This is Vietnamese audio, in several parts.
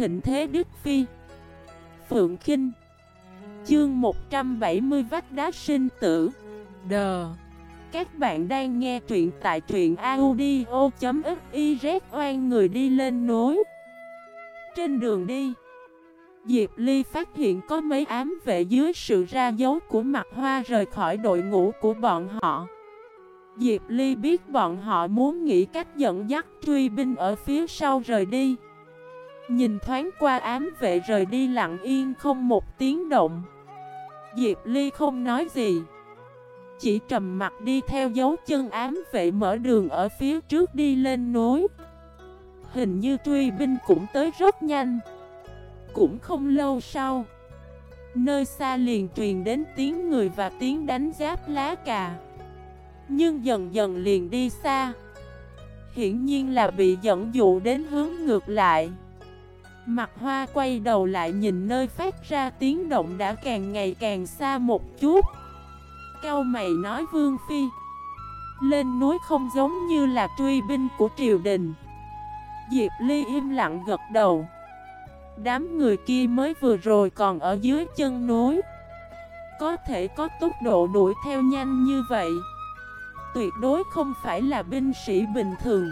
thịnh thế Đức Phi. Phượng Kinh. Chương 170 vách đá sinh tử. Đờ Các bạn đang nghe truyện tại truyện audio.xyz oan người đi lên núi. Trên đường đi, Diệp Ly phát hiện có mấy ám vệ dưới sự ra dấu của mặt hoa rời khỏi đội ngũ của bọn họ. Diệp Ly biết bọn họ muốn nghĩ cách dẫn dắt truy binh ở phía sau rời đi. Nhìn thoáng qua ám vệ rời đi lặng yên không một tiếng động. Diệp Ly không nói gì. Chỉ trầm mặt đi theo dấu chân ám vệ mở đường ở phía trước đi lên núi. Hình như truy binh cũng tới rất nhanh. Cũng không lâu sau, Nơi xa liền truyền đến tiếng người và tiếng đánh giáp lá cà. Nhưng dần dần liền đi xa. Hiển nhiên là bị dẫn dụ đến hướng ngược lại. Mặt hoa quay đầu lại nhìn nơi phát ra tiếng động đã càng ngày càng xa một chút. Cao mày nói Vương Phi. Lên núi không giống như là truy binh của triều đình. Diệp Ly im lặng gật đầu. Đám người kia mới vừa rồi còn ở dưới chân núi. Có thể có tốc độ đuổi theo nhanh như vậy. Tuyệt đối không phải là binh sĩ bình thường.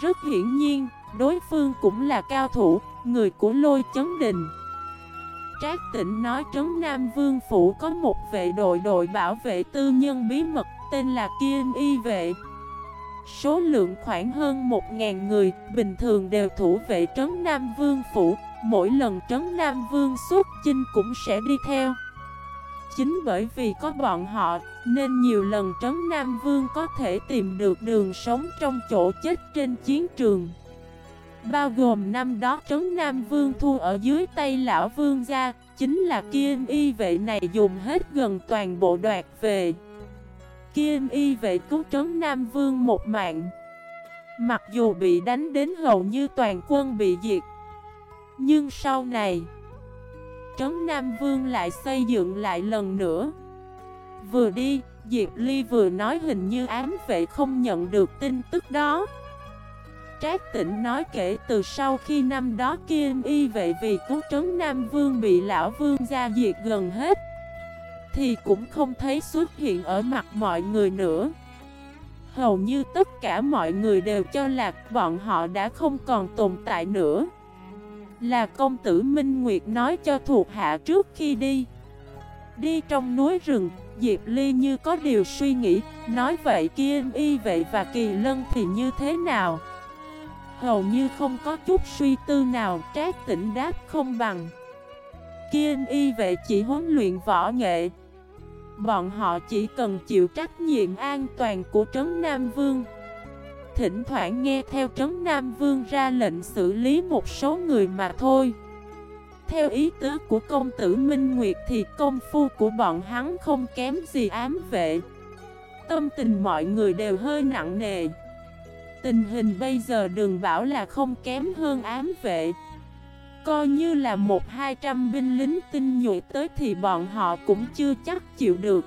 Rất hiển nhiên Đối phương cũng là cao thủ, người của lôi chấn đình. Trác tỉnh nói Trấn Nam Vương Phủ có một vệ đội đội bảo vệ tư nhân bí mật tên là Kiên Y Vệ. Số lượng khoảng hơn 1.000 người, bình thường đều thủ vệ Trấn Nam Vương Phủ. Mỗi lần Trấn Nam Vương xuất chinh cũng sẽ đi theo. Chính bởi vì có bọn họ, nên nhiều lần Trấn Nam Vương có thể tìm được đường sống trong chỗ chết trên chiến trường. Bao gồm năm đó Trấn Nam Vương thu ở dưới tay Lão Vương gia Chính là Kiên Y vệ này dùng hết gần toàn bộ đoạt về. Kiên Y vệ cứu Trấn Nam Vương một mạng. Mặc dù bị đánh đến hầu như toàn quân bị diệt Nhưng sau này Trấn Nam Vương lại xây dựng lại lần nữa. Vừa đi, Diệp Ly vừa nói hình như ám vệ không nhận được tin tức đó. Trác tỉnh nói kể từ sau khi năm đó Kim Y vệ vì cứu trấn Nam Vương bị lão vương gia diệt gần hết Thì cũng không thấy xuất hiện ở mặt mọi người nữa. Hầu như tất cả mọi người đều cho là bọn họ đã không còn tồn tại nữa. Là công tử Minh Nguyệt nói cho thuộc hạ trước khi đi. Đi trong núi rừng, Diệp Ly như có điều suy nghĩ Nói vậy Kim Y vệ và Kỳ Lân thì như thế nào? Hầu như không có chút suy tư nào, trác tỉnh đáp không bằng. Kiên y vệ chỉ huấn luyện võ nghệ. Bọn họ chỉ cần chịu trách nhiệm an toàn của Trấn Nam Vương. Thỉnh thoảng nghe theo Trấn Nam Vương ra lệnh xử lý một số người mà thôi. Theo ý tứ của công tử Minh Nguyệt thì công phu của bọn hắn không kém gì ám vệ. Tâm tình mọi người đều hơi nặng nề. Tình hình bây giờ đừng bảo là không kém hơn ám vệ. Coi như là một hai trăm binh lính tinh nhuệ tới thì bọn họ cũng chưa chắc chịu được.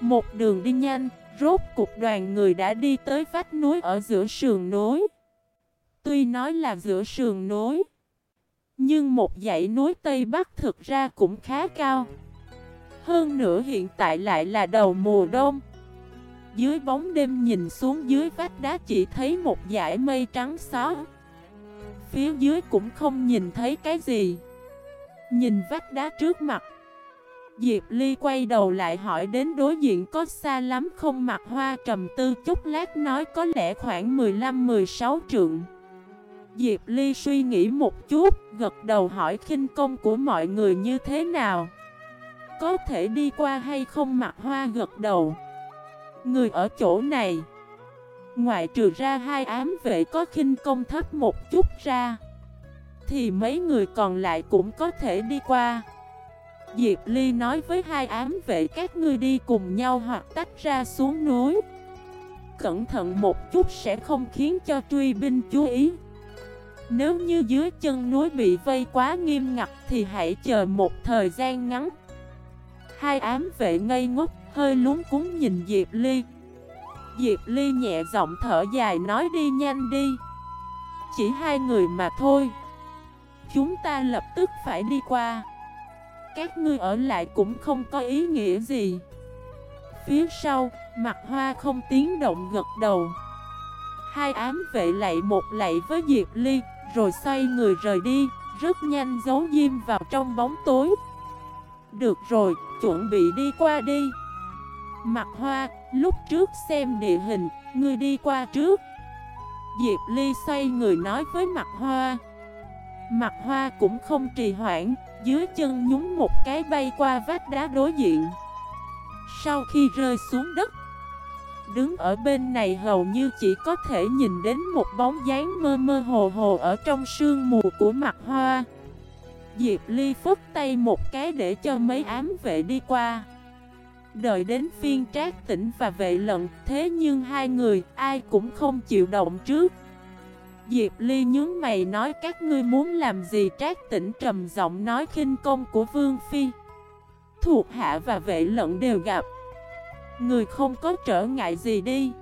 Một đường đi nhanh, rốt cục đoàn người đã đi tới vách núi ở giữa sườn núi. Tuy nói là giữa sườn núi Nhưng một dãy núi Tây Bắc thực ra cũng khá cao. Hơn nữa hiện tại lại là đầu mùa đông dưới bóng đêm nhìn xuống dưới vách đá chỉ thấy một dải mây trắng xóa. Phía dưới cũng không nhìn thấy cái gì. Nhìn vách đá trước mặt. Diệp Ly quay đầu lại hỏi đến đối diện có xa lắm không? Mặt hoa trầm tư chút lát nói có lẽ khoảng 15-16 trượng. Diệp Ly suy nghĩ một chút, gật đầu hỏi khinh công của mọi người như thế nào? Có thể đi qua hay không? Mặt hoa gật đầu. Người ở chỗ này. Ngoại trừ ra hai ám vệ có khinh công thấp một chút ra, Thì mấy người còn lại cũng có thể đi qua. Diệp Ly nói với hai ám vệ, các ngươi đi cùng nhau hoặc tách ra xuống núi. Cẩn thận một chút sẽ không khiến cho truy binh chú ý. Nếu như dưới chân núi bị vây quá nghiêm ngặt thì hãy chờ một thời gian ngắn. Hai ám vệ ngây ngốc hơi lúng cúng nhìn Diệp Ly. Diệp Ly nhẹ giọng thở dài nói đi nhanh đi. Chỉ hai người mà thôi. Chúng ta lập tức phải đi qua. Các ngươi ở lại cũng không có ý nghĩa gì. Phía sau, mặt hoa không tiếng động gật đầu. Hai ám vệ lạy một lạy với Diệp Ly Rồi xoay người rời đi Rất nhanh giấu diêm vào trong bóng tối. Được rồi, chuẩn bị đi qua đi. Mặt hoa, lúc trước xem địa hình, ngươi đi qua trước. Diệp Ly xoay người nói với mặt hoa. Mặt hoa cũng không trì hoãn Dưới chân nhúng một cái bay qua vách đá đối diện. Sau khi rơi xuống đất Đứng ở bên này hầu như chỉ có thể nhìn đến một bóng dáng mơ mơ hồ hồ ở trong sương mù của mặt hoa. Diệp Ly phất tay một cái để cho mấy ám vệ đi qua. Đợi đến phiên trác tỉnh và vệ lận, Thế nhưng hai người, ai cũng không chịu động trước. Diệp Ly nhướng mày nói, các ngươi muốn làm gì? Trác tỉnh trầm giọng nói, khinh công của Vương Phi. Thuộc hạ và vệ lận đều gặp. Người không có trở ngại gì đi.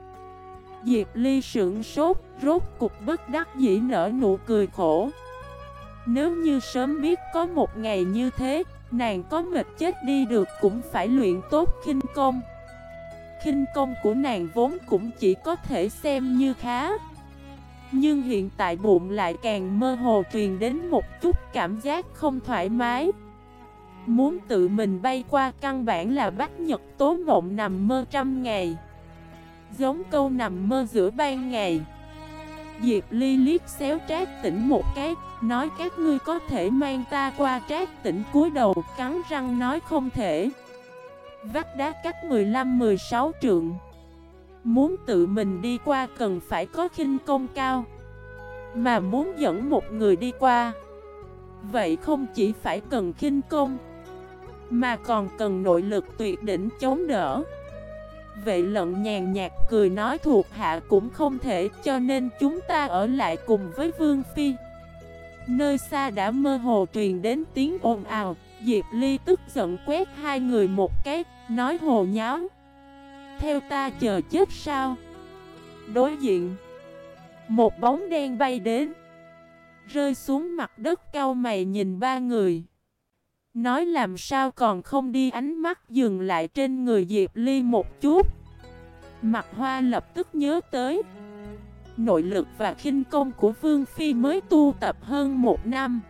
Diệp Ly sững sốt, Rốt cục bất đắc dĩ nở nụ cười khổ. Nếu như sớm biết có một ngày như thế Nàng có mệt chết đi được cũng phải luyện tốt khinh công. Khinh công của nàng vốn cũng chỉ có thể xem như khá. Nhưng hiện tại bụng lại càng mơ hồ truyền đến một chút cảm giác không thoải mái. Muốn tự mình bay qua căn bản là bắt nhật tố mộng nằm mơ trăm ngày. Giống câu nằm mơ giữa ban ngày. Diệp Ly liếc xéo trác tỉnh một cái, Nói các ngươi có thể mang ta qua trác tỉnh cúi đầu, Cắn răng nói không thể. Vách đá cách 15-16 trượng. Muốn tự mình đi qua cần phải có khinh công cao. Mà muốn dẫn một người đi qua, Vậy không chỉ phải cần khinh công, Mà còn cần nội lực tuyệt đỉnh chống đỡ. Vệ lận nhàn nhạt cười nói thuộc hạ cũng không thể, cho nên chúng ta ở lại cùng với Vương Phi. Nơi xa đã mơ hồ truyền đến tiếng ồn ào. Diệp Ly tức giận quét hai người một cái, Nói hồ nháo. Theo ta chờ chết sao? Đối diện, Một bóng đen bay đến, Rơi xuống mặt đất cao mày nhìn ba người. Nói làm sao còn không đi ánh mắt dừng lại trên người Diệp Ly một chút. Mặt hoa lập tức nhớ tới. Nội lực và khinh công của Vương Phi mới tu tập hơn một năm.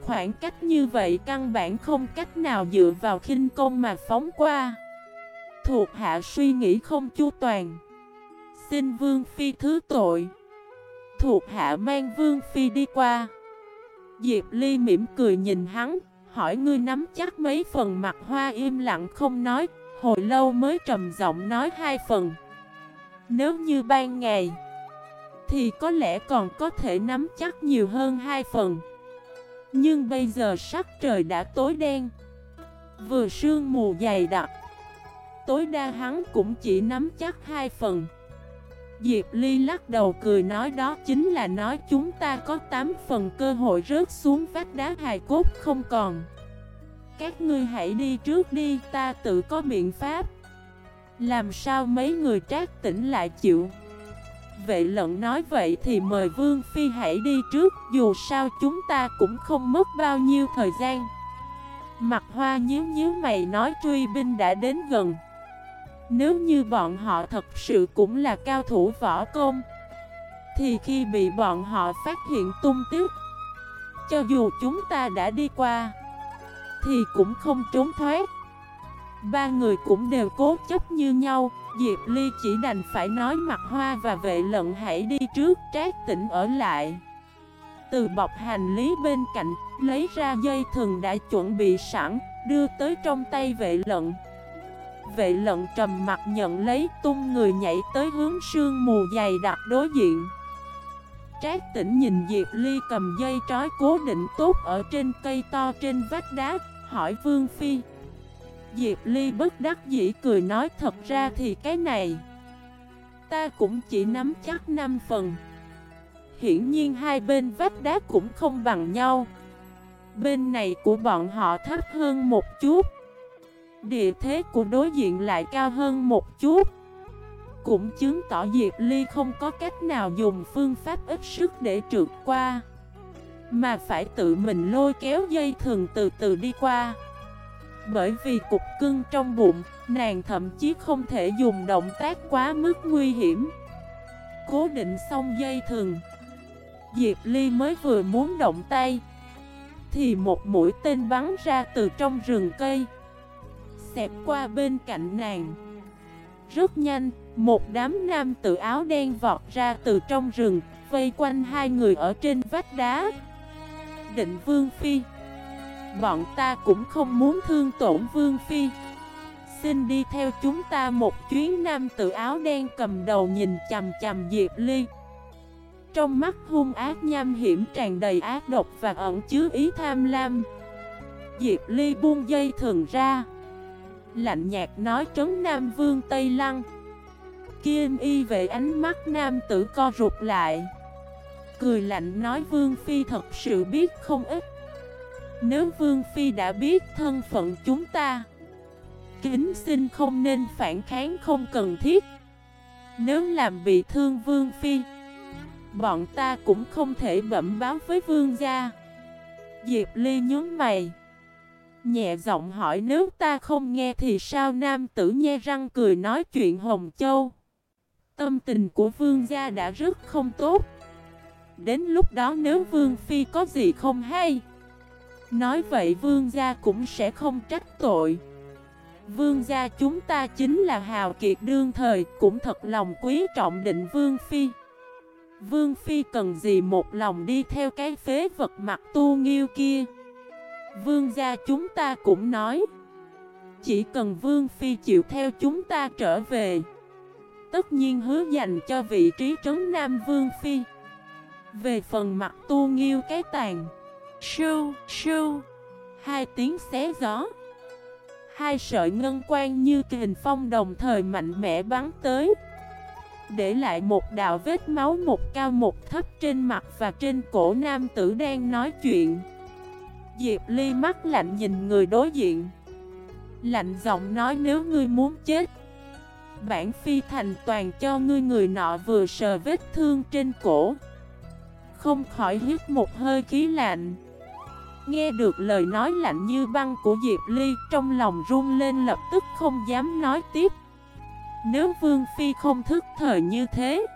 Khoảng cách như vậy căn bản không cách nào dựa vào khinh công mà phóng qua. Thuộc hạ suy nghĩ không chu toàn. Xin Vương Phi thứ tội. Thuộc hạ mang Vương Phi đi qua. Diệp Ly mỉm cười nhìn hắn. Hỏi ngươi nắm chắc mấy phần mặt hoa im lặng không nói, Hồi lâu mới trầm giọng nói hai phần. Nếu như ban ngày, Thì có lẽ còn có thể nắm chắc nhiều hơn hai phần. Nhưng bây giờ sắc trời đã tối đen, Vừa sương mù dày đặc, Tối đa hắn cũng chỉ nắm chắc hai phần. Diệp Ly lắc đầu cười nói đó chính là nói chúng ta có 8 phần cơ hội rớt xuống vách đá hài cốt không còn. Các ngươi hãy đi trước đi, ta tự có biện pháp. Làm sao mấy người trác tỉnh lại chịu? Vệ lận nói vậy thì mời Vương Phi hãy đi trước, Dù sao chúng ta cũng không mất bao nhiêu thời gian. Mặt hoa nhíu nhíu mày nói truy binh đã đến gần nếu như bọn họ thật sự cũng là cao thủ võ công, Thì khi bị bọn họ phát hiện tung tiếc Cho dù chúng ta đã đi qua, Thì cũng không trốn thoát. Ba người cũng đều cố chấp như nhau. Diệp Ly chỉ đành phải nói mặt hoa và vệ lận hãy đi trước, Trác tỉnh ở lại. Từ bọc hành lý bên cạnh, Lấy ra dây thừng đã chuẩn bị sẵn, Đưa tới trong tay vệ lận. Vệ lận trầm mặt nhận lấy, tung người nhảy tới hướng sương mù dày đặc đối diện. Trác tỉnh nhìn Diệp Ly cầm dây trói cố định tốt ở trên cây to trên vách đá, Hỏi Vương Phi. Diệp Ly bất đắc dĩ cười nói, thật ra thì cái này, Ta cũng chỉ nắm chắc 5 phần. Hiển nhiên hai bên vách đá cũng không bằng nhau. Bên này của bọn họ thấp hơn một chút. Địa thế của đối diện lại cao hơn một chút. Cũng chứng tỏ Diệp Ly không có cách nào dùng phương pháp ít sức để trượt qua, Mà phải tự mình lôi kéo dây thường từ từ đi qua. Bởi vì cục cưng trong bụng, Nàng thậm chí không thể dùng động tác quá mức nguy hiểm. Cố định xong dây thường Diệp Ly mới vừa muốn động tay, Thì một mũi tên bắn ra từ trong rừng cây. Xẹp qua bên cạnh nàng. Rất nhanh, một đám nam tự áo đen vọt ra từ trong rừng Vây quanh hai người ở trên vách đá. Định Vương Phi Bọn ta cũng không muốn thương tổn Vương Phi. Xin đi theo chúng ta một chuyến nam tự áo đen cầm đầu nhìn chầm chầm Diệp Ly. Trong mắt hung ác nham hiểm tràn đầy ác độc và ẩn chứa ý tham lam. Diệp Ly buông dây thường ra. Lạnh nhạt nói trấn Nam Vương Tây Lăng. Kim y về ánh mắt nam tử co rụt lại. Cười lạnh nói Vương Phi thật sự biết không ít. Nếu Vương Phi đã biết thân phận chúng ta, Kính xin không nên phản kháng không cần thiết. Nếu làm bị thương Vương Phi, Bọn ta cũng không thể bẩm báo với Vương gia. Diệp Ly nhớ mày. Nhẹ giọng hỏi, nếu ta không nghe thì sao? Nam tử nhe răng cười nói chuyện Hồng Châu. Tâm tình của vương gia đã rất không tốt. Đến lúc đó nếu vương phi có gì không hay, Nói vậy vương gia cũng sẽ không trách tội. Vương gia chúng ta chính là hào kiệt đương thời, Cũng thật lòng quý trọng định vương phi. Vương phi cần gì một lòng đi theo cái phế vật mặt tu nghiêu kia? Vương gia chúng ta cũng nói. Chỉ cần Vương Phi chịu theo chúng ta trở về. Tất nhiên hứa dành cho vị trí trấn Nam Vương Phi. Về phần mặt tu nghiêu cái tàn. Sưu, sưu. Hai tiếng xé gió. Hai sợi ngân quan như kình phong đồng thời mạnh mẽ bắn tới. Để lại một đạo vết máu một cao một thấp trên mặt và trên cổ nam tử đang nói chuyện. Diệp Ly mắt lạnh nhìn người đối diện. Lạnh giọng nói nếu ngươi muốn chết, Bản phi thành toàn cho ngươi người nọ vừa sờ vết thương trên cổ. Không khỏi hít một hơi khí lạnh. Nghe được lời nói lạnh như băng của Diệp Ly, Trong lòng run lên lập tức không dám nói tiếp. Nếu Vương Phi không thức thời như thế,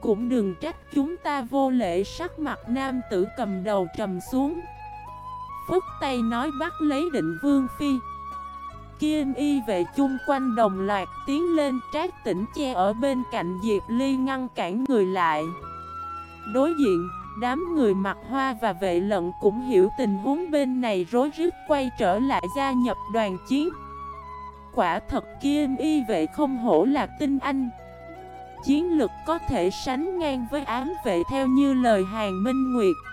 Cũng đừng trách chúng ta vô lễ, sắc mặt nam tử cầm đầu trầm xuống phức tay nói bắt lấy định vương phi. Kiên y vệ chung quanh đồng loạt tiến lên trác tỉnh che ở bên cạnh Diệp Ly ngăn cản người lại. Đối diện, đám người mặc hoa và vệ lận cũng hiểu tình huống bên này rối rít quay trở lại gia nhập đoàn chiến. Quả thật kiên y vệ không hổ là tinh anh. Chiến lực có thể sánh ngang với ám vệ theo như lời Hàng Minh Nguyệt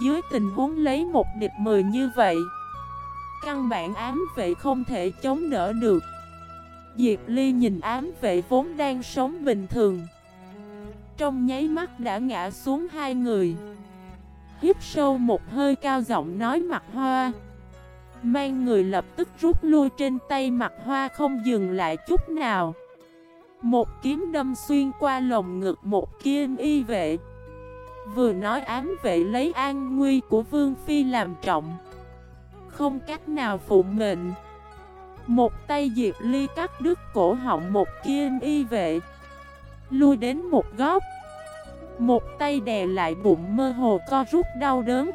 dưới tình huống lấy một địch mười như vậy, Căn bản ám vệ không thể chống đỡ được. Diệp Ly nhìn ám vệ vốn đang sống bình thường. Trong nháy mắt đã ngã xuống hai người. Hiếp sâu một hơi cao giọng nói mặt hoa. Mang người lập tức rút lui trên tay mặt hoa không dừng lại chút nào. Một kiếm đâm xuyên qua lồng ngực một kiên y vệ. Vừa nói ám vệ lấy an nguy của Vương Phi làm trọng. Không cách nào phụ mệnh. Một tay Diệp Ly cắt đứt cổ họng một kiên y vệ. Lui đến một góc. Một tay đè lại bụng mơ hồ co rút đau đớn.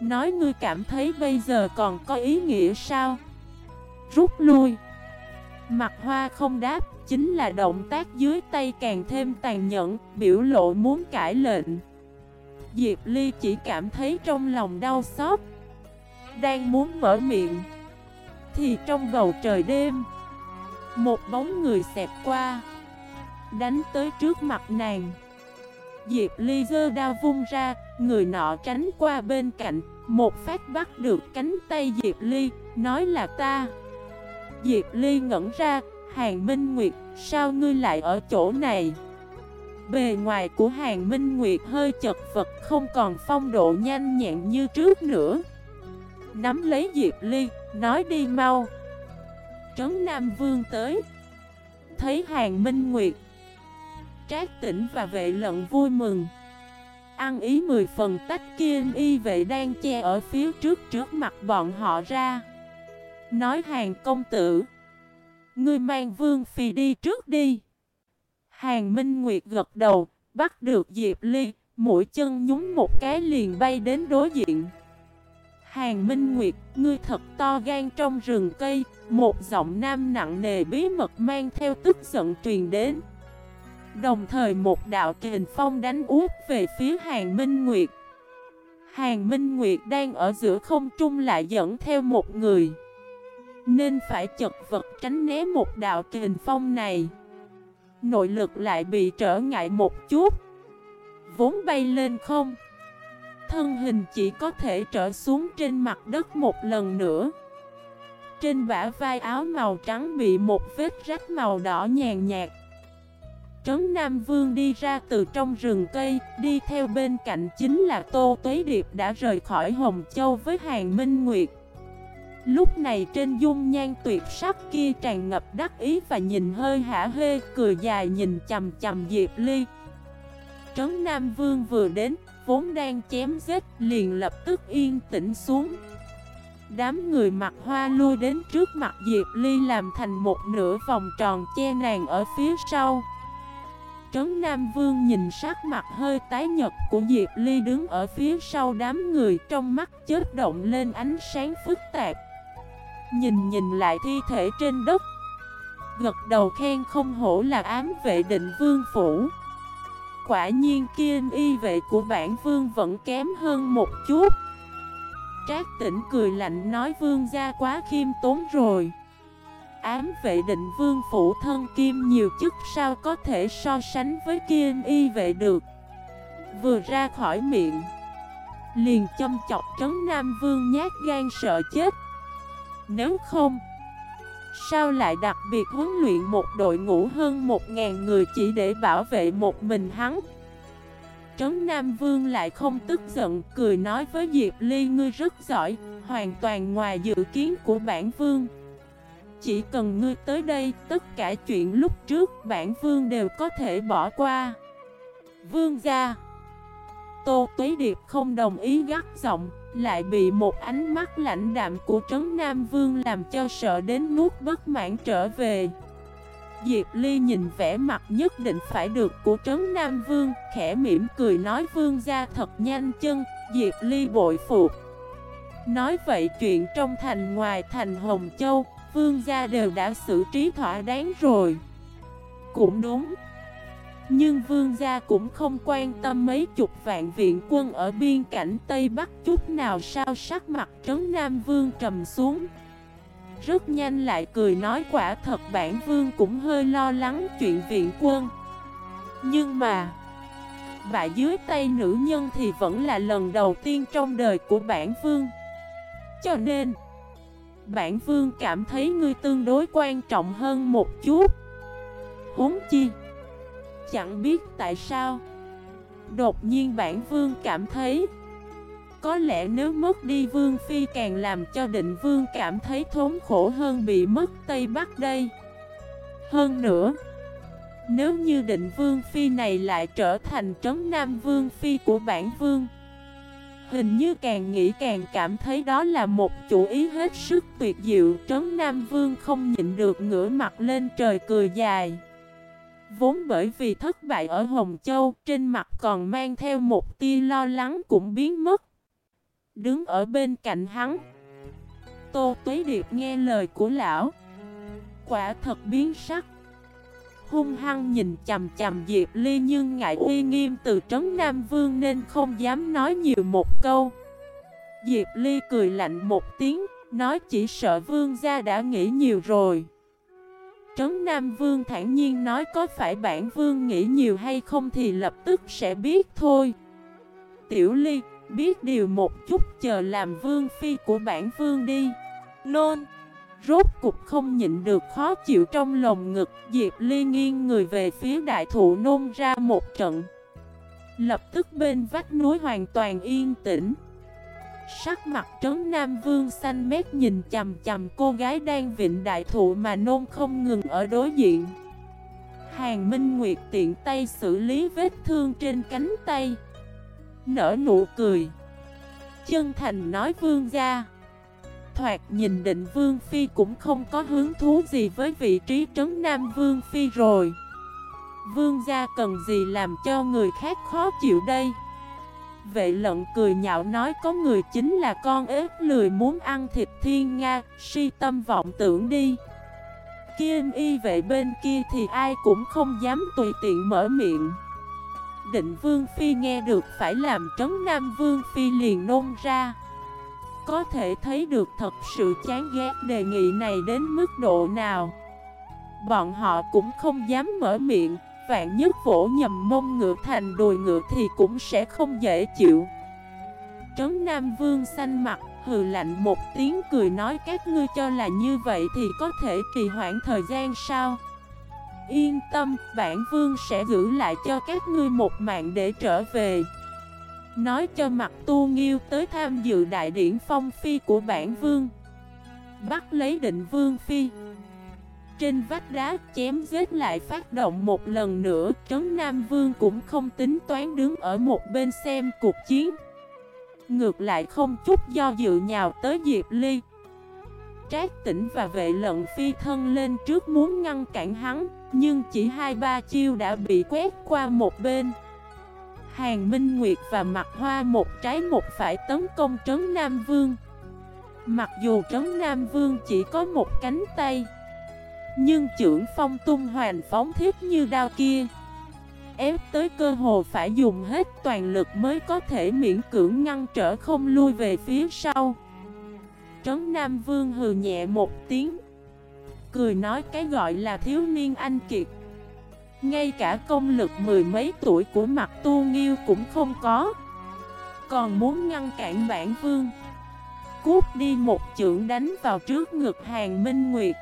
Nói ngươi cảm thấy bây giờ còn có ý nghĩa sao? Rút lui. Mặt hoa không đáp, Chính là động tác dưới tay càng thêm tàn nhẫn, Biểu lộ muốn cãi lệnh. Diệp Ly chỉ cảm thấy trong lòng đau xót, Đang muốn mở miệng. Thì trong bầu trời đêm, Một bóng người xẹp qua, Đánh tới trước mặt nàng. Diệp Ly dơ đao vung ra, Người nọ tránh qua bên cạnh, Một phát bắt được cánh tay Diệp Ly, Nói là ta. Diệp Ly ngẩn ra, Hàng Minh Nguyệt, Sao ngươi lại ở chỗ này? Bề ngoài của Hàng Minh Nguyệt hơi chật vật không còn phong độ nhanh nhẹn như trước nữa. Nắm lấy Diệp Ly, nói đi mau. Trấn Nam Vương tới. Thấy Hàng Minh Nguyệt Trác tỉnh và vệ lận vui mừng. Ăn ý mười phần tách kia y vệ đang che ở phía trước trước mặt bọn họ ra. Nói hàng công tử Ngươi mang vương phi đi trước đi. Hàng Minh Nguyệt gật đầu Bắt được Diệp Ly Mũi chân nhúng một cái liền bay đến đối diện. Hàng Minh Nguyệt, ngươi thật to gan trong rừng cây Một giọng nam nặng nề bí mật mang theo tức giận truyền đến. Đồng thời một đạo kình phong đánh út về phía Hàng Minh Nguyệt. Hàng Minh Nguyệt đang ở giữa không trung lại dẫn theo một người. Nên phải chật vật tránh né một đạo kình phong này. Nội lực lại bị trở ngại một chút. Vốn bay lên không. Thân hình chỉ có thể trở xuống trên mặt đất một lần nữa. Trên bả vai áo màu trắng bị một vết rách màu đỏ nhàn nhạt. Trấn Nam Vương đi ra từ trong rừng cây, Đi theo bên cạnh chính là Tô Tuế Điệp đã rời khỏi Hồng Châu với Hàng Minh Nguyệt. Lúc này trên dung nhan tuyệt sắc kia tràn ngập đắc ý và nhìn hơi hả hê, Cười dài nhìn chầm chầm Diệp Ly. Trấn Nam Vương vừa đến, vốn đang chém giết, liền lập tức yên tĩnh xuống. Đám người mặc hoa lui đến trước mặt Diệp Ly làm thành một nửa vòng tròn che nàng ở phía sau. Trấn Nam Vương nhìn sắc mặt hơi tái nhật của Diệp Ly đứng ở phía sau đám người, trong mắt chết động lên ánh sáng phức tạp. Nhìn nhìn lại thi thể trên đất. Gật đầu khen không hổ là ám vệ định vương phủ. Quả nhiên kiên y vệ của bản vương vẫn kém hơn một chút. Trác tỉnh cười lạnh nói vương gia quá khiêm tốn rồi. Ám vệ định vương phủ thân kim nhiều chức sao có thể so sánh với kiên y vệ được? Vừa ra khỏi miệng, Liền châm chọc trấn Nam Vương nhát gan sợ chết. Nếu không, Sao lại đặc biệt huấn luyện một đội ngũ hơn một ngàn người chỉ để bảo vệ một mình hắn? Trấn Nam Vương lại không tức giận, Cười nói với Diệp Ly, ngươi rất giỏi, Hoàn toàn ngoài dự kiến của bản vương. Chỉ cần ngươi tới đây, Tất cả chuyện lúc trước bản vương đều có thể bỏ qua. Vương gia, Tô Tuế Điệp không đồng ý gắt giọng lại bị một ánh mắt lạnh đạm của Trấn Nam Vương làm cho sợ đến nuốt bất mãn trở về. Diệp Ly nhìn vẻ mặt nhất định phải được của Trấn Nam Vương, Khẽ mỉm cười nói, Vương ra thật nhanh chân. Diệp Ly bội phục. Nói vậy chuyện trong thành ngoài thành Hồng Châu, Vương gia đều đã xử trí thỏa đáng rồi. Cũng đúng nhưng vương gia cũng không quan tâm mấy chục vạn viện quân ở biên cảnh Tây Bắc chút nào sao sắc mặt trấn Nam Vương trầm xuống. Rất nhanh lại cười nói quả thật bản vương cũng hơi lo lắng chuyện viện quân. Nhưng mà Bại dưới tay nữ nhân thì vẫn là lần đầu tiên trong đời của bản vương. Cho nên, Bản vương cảm thấy ngươi tương đối quan trọng hơn một chút. Huống chi Chẳng biết tại sao. Đột nhiên bản vương cảm thấy, Có lẽ nếu mất đi vương phi càng làm cho định vương cảm thấy thốn khổ hơn bị mất Tây Bắc đây. Hơn nữa, Nếu như định vương phi này lại trở thành trấn nam vương phi của bản vương, Hình như càng nghĩ càng cảm thấy đó là một chủ ý hết sức tuyệt diệu. Trấn Nam Vương không nhịn được ngửa mặt lên trời cười dài. Vốn bởi vì thất bại ở Hồng Châu, trên mặt còn mang theo một tia lo lắng cũng biến mất. Đứng ở bên cạnh hắn. Tô Tuế Điệp nghe lời của lão. Quả thật biến sắc. Hung hăng nhìn chầm chầm Diệp Ly nhưng ngại uy nghiêm từ trấn Nam Vương nên không dám nói nhiều một câu. Diệp Ly cười lạnh một tiếng, nói chỉ sợ Vương gia đã nghĩ nhiều rồi. Trấn Nam Vương thản nhiên nói có phải bản Vương nghĩ nhiều hay không thì lập tức sẽ biết thôi. Tiểu Ly, biết điều một chút chờ làm Vương Phi của bản Vương đi. Nôn, rốt cục không nhịn được khó chịu trong lồng ngực, Diệp Ly nghiêng người về phía đại thụ nôn ra một trận. Lập tức bên vách núi hoàn toàn yên tĩnh. Sắc mặt trấn Nam Vương xanh mét nhìn chầm chầm cô gái đang vịnh đại thụ mà nôn không ngừng ở đối diện. Hàng Minh Nguyệt tiện tay xử lý vết thương trên cánh tay. Nở nụ cười. Chân thành nói vương gia. Thoạt nhìn định vương phi cũng không có hứng thú gì với vị trí trấn nam vương phi rồi. Vương gia cần gì làm cho người khác khó chịu đây? Vệ lận cười nhạo nói có người chính là con ếch lười muốn ăn thịt thiên nga, Si tâm vọng tưởng đi. Kim y vệ bên kia thì ai cũng không dám tùy tiện mở miệng. Định Vương Phi nghe được phải làm trấn Nam Vương Phi liền nôn ra. Có thể thấy được thật sự chán ghét đề nghị này đến mức độ nào. Bọn họ cũng không dám mở miệng. Vạn nhất vỗ nhầm mông ngựa thành đùi ngựa thì cũng sẽ không dễ chịu. Trấn Nam Vương xanh mặt hừ lạnh một tiếng cười nói các ngươi cho là như vậy thì có thể trì hoãn thời gian sao? Yên tâm, bản vương sẽ giữ lại cho các ngươi một mạng để trở về. Nói cho mặt tu nghiêu tới tham dự đại điển phong phi của bản vương. Bắt lấy định vương phi. Trên vách đá chém giết lại phát động một lần nữa. Trấn Nam Vương cũng không tính toán đứng ở một bên xem cuộc chiến. Ngược lại không chút do dự nhào tới Diệp Ly. Trác tỉnh và vệ lận phi thân lên trước muốn ngăn cản hắn, Nhưng chỉ hai ba chiêu đã bị quét qua một bên. Hàng Minh Nguyệt và Mặt Hoa một trái một phải tấn công Trấn Nam Vương. Mặc dù Trấn Nam Vương chỉ có một cánh tay nhưng trưởng phong tung hoàn phóng thiết như đao kia ép tới cơ hồ phải dùng hết toàn lực mới có thể miễn cưỡng ngăn trở không lui về phía sau. Trấn Nam Vương hừ nhẹ một tiếng, cười nói cái gọi là thiếu niên anh kiệt. Ngay cả công lực mười mấy tuổi của mặt tu nghiêu cũng không có Còn muốn ngăn cản bản vương Cút đi một chưởng đánh vào trước ngực hàng Minh Nguyệt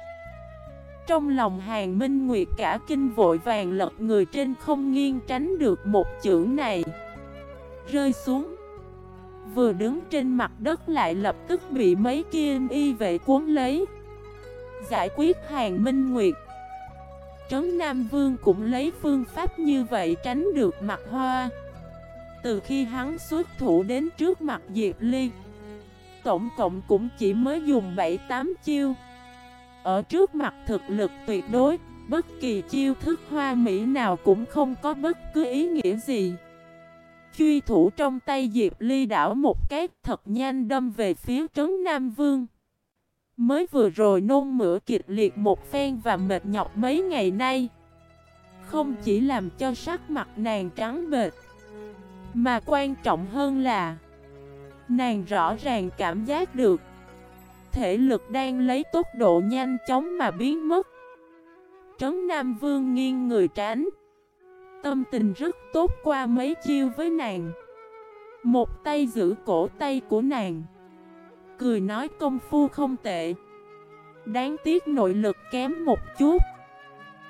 trong lòng hàng minh nguyệt cả kinh vội vàng lật người trên không nghiêng tránh được một chưởng này. Rơi xuống. Vừa đứng trên mặt đất lại lập tức bị mấy kim y vệ cuốn lấy. Giải quyết hàng minh nguyệt. Trấn Nam Vương cũng lấy phương pháp như vậy tránh được mặt hoa. Từ khi hắn xuất thủ đến trước mặt Diệp Ly, Tổng cộng cũng chỉ mới dùng 7-8 chiêu ở trước mặt thực lực tuyệt đối, bất kỳ chiêu thức hoa mỹ nào cũng không có bất cứ ý nghĩa gì. Truy thủ trong tay Diệp Ly đảo một cái thật nhanh đâm về phía trấn Nam Vương. Mới vừa rồi nôn mửa kịch liệt một phen và mệt nhọc mấy ngày nay. Không chỉ làm cho sắc mặt nàng trắng bệt, mà quan trọng hơn là nàng rõ ràng cảm giác được thể lực đang lấy tốc độ nhanh chóng mà biến mất. Trấn Nam Vương nghiêng người tránh. Tâm tình rất tốt qua mấy chiêu với nàng. Một tay giữ cổ tay của nàng. Cười nói công phu không tệ. Đáng tiếc nội lực kém một chút.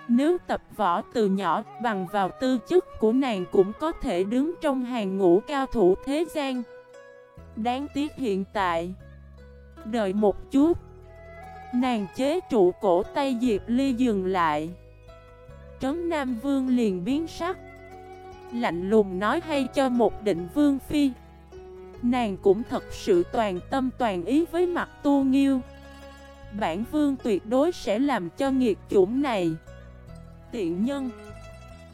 Nếu tập võ từ nhỏ bằng vào tư chất của nàng cũng có thể đứng trong hàng ngũ cao thủ thế gian. Đáng tiếc hiện tại Đợi một chút. Nàng chế trụ cổ tay Diệp Ly dừng lại. Trấn Nam Vương liền biến sắc. Lạnh lùng nói hay cho một định Vương Phi. Nàng cũng thật sự toàn tâm toàn ý với mặt tu nghiêu. Bản Vương tuyệt đối sẽ làm cho nghiệt chủng này. Tiện nhân,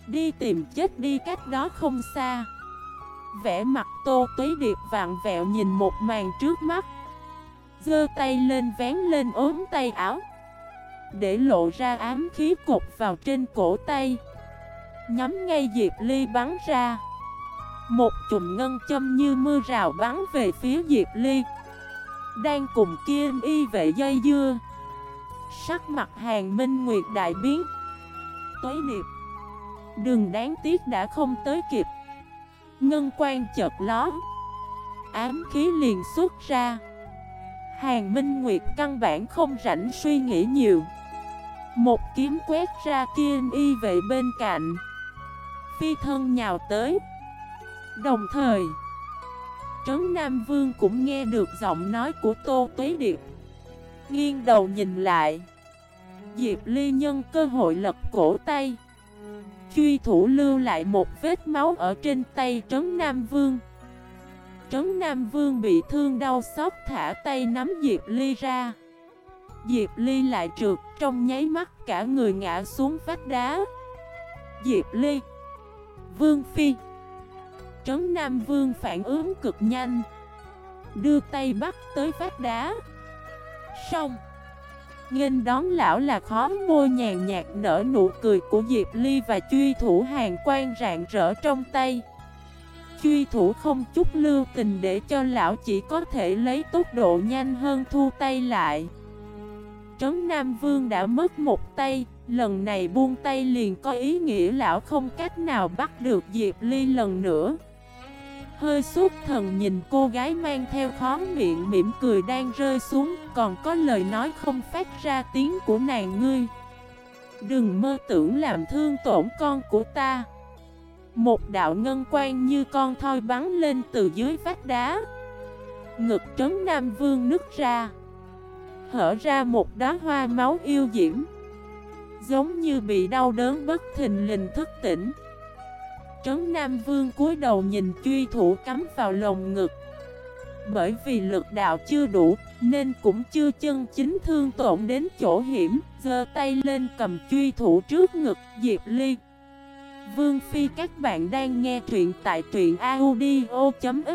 Đi tìm chết đi cách đó không xa. Vẽ mặt tô tuế điệp vạn vẹo nhìn một màn trước mắt. Dơ tay lên vén lên ốm tay áo, Để lộ ra ám khí cột vào trên cổ tay. Nhắm ngay Diệp Ly bắn ra. Một chùm ngân châm như mưa rào bắn về phía Diệp Ly, Đang cùng kia y vệ dây dưa. Sắc mặt hàng minh nguyệt đại biến. Tối niệm Đường đáng tiếc đã không tới kịp. Ngân quan chợt ló Ám khí liền xuất ra. Hàng Minh Nguyệt căn bản không rảnh suy nghĩ nhiều. Một kiếm quét ra kiên y về bên cạnh. Phi thân nhào tới. Đồng thời, Trấn Nam Vương cũng nghe được giọng nói của Tô Tuế Điệp. Nghiêng đầu nhìn lại. Diệp Ly nhân cơ hội lật cổ tay. Truy thủ lưu lại một vết máu ở trên tay Trấn Nam Vương. Trấn Nam Vương bị thương đau xót thả tay nắm Diệp Ly ra. Diệp Ly lại trượt, trong nháy mắt cả người ngã xuống vách đá. Diệp Ly, Vương Phi, Trấn Nam Vương phản ứng cực nhanh, Đưa tay bắt tới vách đá. Xong, Nghênh đón lão là khó môi nhàn nhạt nở nụ cười của Diệp Ly và truy thủ hàng quan rạng rỡ trong tay. Truy thủ không chút lưu tình để cho lão chỉ có thể lấy tốc độ nhanh hơn thu tay lại. Trấn Nam Vương đã mất một tay, Lần này buông tay liền có ý nghĩa lão không cách nào bắt được Diệp Ly lần nữa. Hơi suốt thần nhìn cô gái mang theo khó miệng mỉm cười đang rơi xuống, Còn có lời nói không phát ra tiếng của nàng ngươi. Đừng mơ tưởng làm thương tổn con của ta. Một đạo ngân quan như con thoi bắn lên từ dưới vách đá. Ngực trấn Nam Vương nứt ra. Hở ra một đóa hoa máu yêu diễm. Giống như bị đau đớn bất thình lình thức tỉnh. Trấn Nam Vương cúi đầu nhìn truy thủ cắm vào lồng ngực. Bởi vì lực đạo chưa đủ, Nên cũng chưa chân chính thương tổn đến chỗ hiểm, giơ tay lên cầm truy thủ trước ngực, Diệp Ly. Vương Phi các bạn đang nghe truyện tại truyện audio.fif